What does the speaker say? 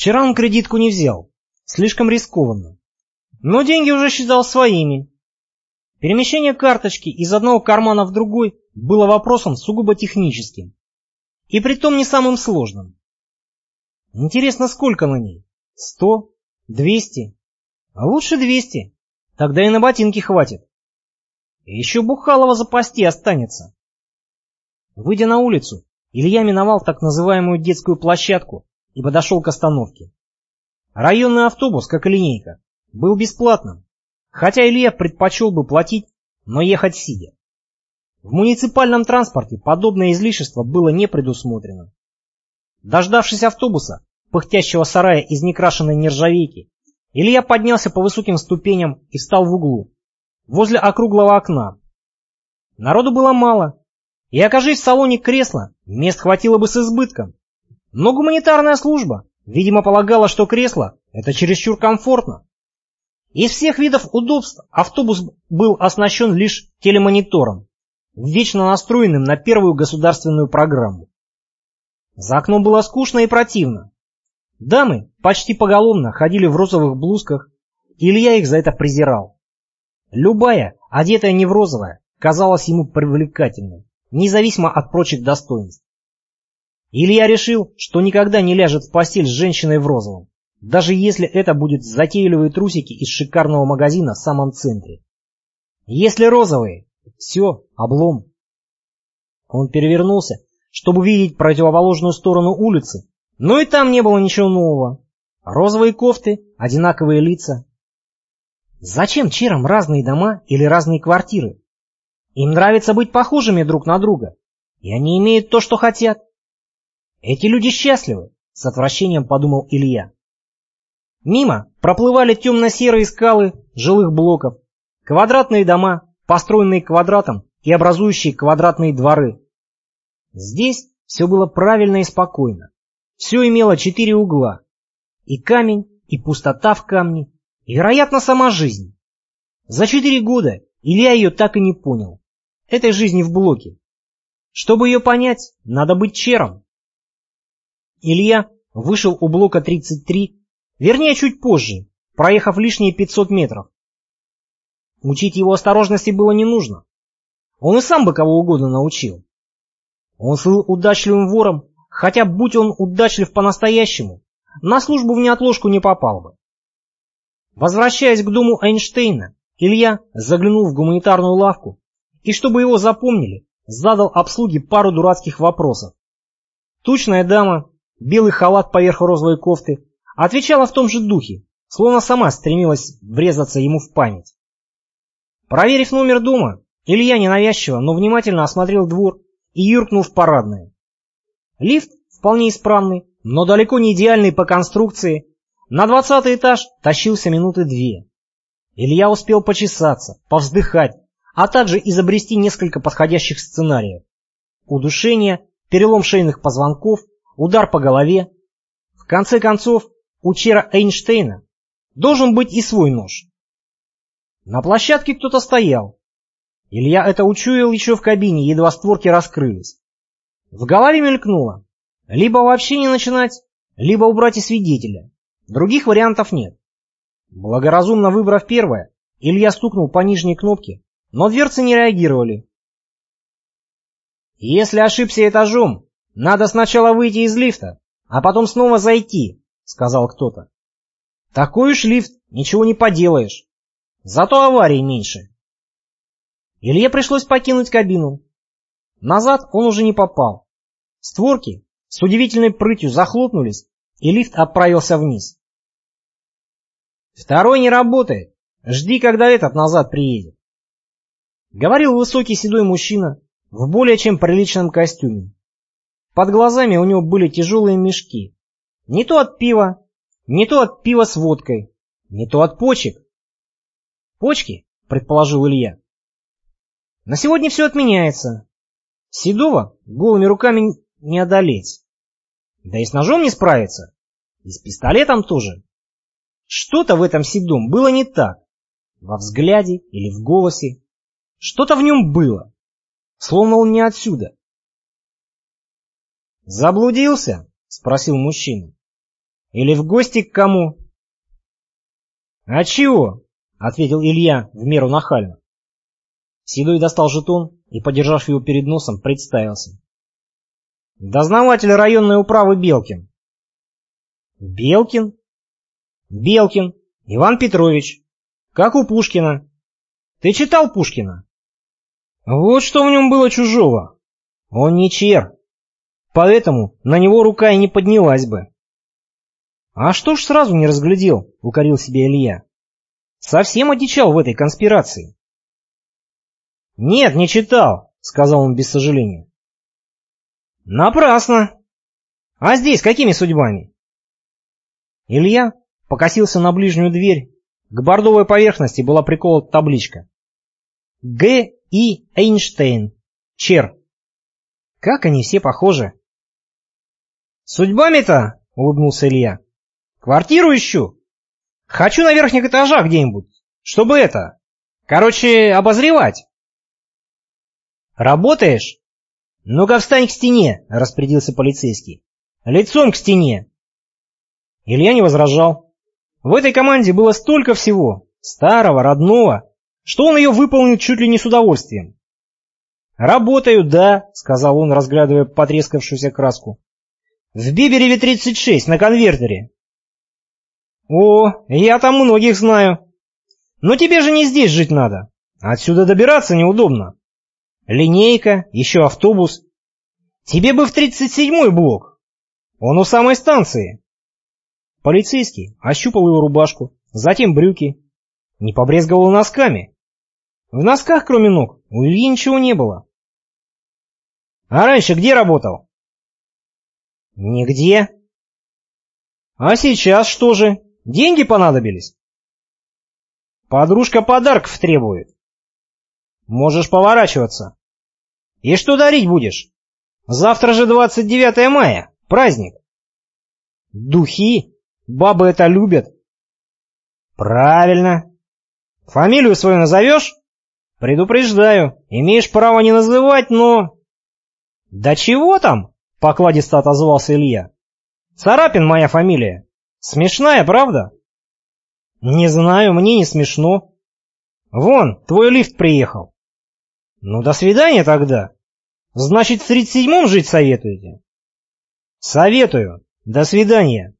Вчера он кредитку не взял. Слишком рискованно. Но деньги уже считал своими. Перемещение карточки из одного кармана в другой было вопросом сугубо техническим. И притом не самым сложным. Интересно, сколько на ней? Сто? Двести? А лучше двести. Тогда и на ботинки хватит. И еще Бухалова запасти останется. Выйдя на улицу, Илья миновал так называемую детскую площадку и подошел к остановке. Районный автобус, как и линейка, был бесплатным, хотя Илья предпочел бы платить, но ехать сидя. В муниципальном транспорте подобное излишество было не предусмотрено. Дождавшись автобуса, пыхтящего сарая из некрашенной нержавейки, Илья поднялся по высоким ступеням и встал в углу, возле округлого окна. Народу было мало, и окажись в салоне кресла, мест хватило бы с избытком. Но гуманитарная служба, видимо, полагала, что кресло – это чересчур комфортно. Из всех видов удобств автобус был оснащен лишь телемонитором, вечно настроенным на первую государственную программу. За окном было скучно и противно. Дамы почти поголовно ходили в розовых блузках, и Илья их за это презирал. Любая, одетая не в розовое, казалась ему привлекательной, независимо от прочих достоинств. Илья решил, что никогда не ляжет в постель с женщиной в розовом, даже если это будет затейливые трусики из шикарного магазина в самом центре. Если розовые, все, облом. Он перевернулся, чтобы видеть противоположную сторону улицы, но и там не было ничего нового. Розовые кофты, одинаковые лица. Зачем черам разные дома или разные квартиры? Им нравится быть похожими друг на друга, и они имеют то, что хотят. Эти люди счастливы, с отвращением подумал Илья. Мимо проплывали темно-серые скалы жилых блоков, квадратные дома, построенные квадратом и образующие квадратные дворы. Здесь все было правильно и спокойно. Все имело четыре угла. И камень, и пустота в камне, и, вероятно, сама жизнь. За четыре года Илья ее так и не понял. Этой жизни в блоке. Чтобы ее понять, надо быть чером. Илья вышел у блока 33, вернее, чуть позже, проехав лишние 500 метров. Учить его осторожности было не нужно. Он и сам бы кого угодно научил. Он был удачливым вором, хотя, будь он удачлив по-настоящему, на службу в неотложку не попал бы. Возвращаясь к дому Эйнштейна, Илья заглянул в гуманитарную лавку и, чтобы его запомнили, задал обслуге пару дурацких вопросов. Тучная дама, белый халат поверх розовой кофты, отвечала в том же духе, словно сама стремилась врезаться ему в память. Проверив номер дома, Илья ненавязчиво, но внимательно осмотрел двор и юркнул в парадное. Лифт вполне исправный, но далеко не идеальный по конструкции. На двадцатый этаж тащился минуты две. Илья успел почесаться, повздыхать, а также изобрести несколько подходящих сценариев. Удушение, перелом шейных позвонков, удар по голове. В конце концов, у Чера Эйнштейна должен быть и свой нож. На площадке кто-то стоял. Илья это учуял еще в кабине, едва створки раскрылись. В голове мелькнуло. Либо вообще не начинать, либо убрать и свидетеля. Других вариантов нет. Благоразумно выбрав первое, Илья стукнул по нижней кнопке, но дверцы не реагировали. «Если ошибся этажом, надо сначала выйти из лифта, а потом снова зайти», — сказал кто-то. «Такой уж лифт, ничего не поделаешь. Зато аварий меньше». Илье пришлось покинуть кабину. Назад он уже не попал. Створки с удивительной прытью захлопнулись, и лифт отправился вниз. «Второй не работает. Жди, когда этот назад приедет», — говорил высокий седой мужчина в более чем приличном костюме. Под глазами у него были тяжелые мешки. Не то от пива, не то от пива с водкой, не то от почек. «Почки?» — предположил Илья. «На сегодня все отменяется. Седова голыми руками не одолеть. Да и с ножом не справиться. И с пистолетом тоже. Что-то в этом седом было не так. Во взгляде или в голосе. Что-то в нем было. Словно он не отсюда. «Заблудился?» — спросил мужчина. Или в гости к кому?» «А чего?» — ответил Илья в меру нахально. Седой достал жетон и, подержав его перед носом, представился. «Дознаватель районной управы Белкин». «Белкин?» «Белкин. Иван Петрович. Как у Пушкина. Ты читал Пушкина?» «Вот что в нем было чужого. Он не чер. Поэтому на него рука и не поднялась бы». «А что ж сразу не разглядел?» — укорил себя Илья. «Совсем одичал в этой конспирации». «Нет, не читал», — сказал он без сожаления. «Напрасно. А здесь какими судьбами?» Илья покосился на ближнюю дверь. К бордовой поверхности была приколота табличка. «Г. И. Эйнштейн. Чер». Как они все похожи. «Судьбами-то?» — улыбнулся Илья. «Квартиру ищу. Хочу на верхних этажах где-нибудь, чтобы это... Короче, обозревать». «Работаешь?» «Ну-ка встань к стене», — распорядился полицейский. «Лицом к стене». Илья не возражал. В этой команде было столько всего, старого, родного, что он ее выполнил чуть ли не с удовольствием. «Работаю, да», — сказал он, разглядывая потрескавшуюся краску. «В Бибереве 36, на конвертере». «О, я там многих знаю. Но тебе же не здесь жить надо. Отсюда добираться неудобно». Линейка, еще автобус. Тебе бы в 37-й блок. Он у самой станции. Полицейский ощупал его рубашку, затем брюки. Не побрезговал носками. В носках, кроме ног, у Ильи ничего не было. А раньше где работал? Нигде. А сейчас что же? Деньги понадобились? Подружка подарков требует. Можешь поворачиваться. И что дарить будешь? Завтра же 29 мая, праздник. Духи? Бабы это любят. Правильно. Фамилию свою назовешь? Предупреждаю, имеешь право не называть, но... Да чего там? Покладисто отозвался Илья. Царапин моя фамилия. Смешная, правда? Не знаю, мне не смешно. Вон, твой лифт приехал. Ну, до свидания тогда. Значит, в 37-м жить советуете? Советую. До свидания.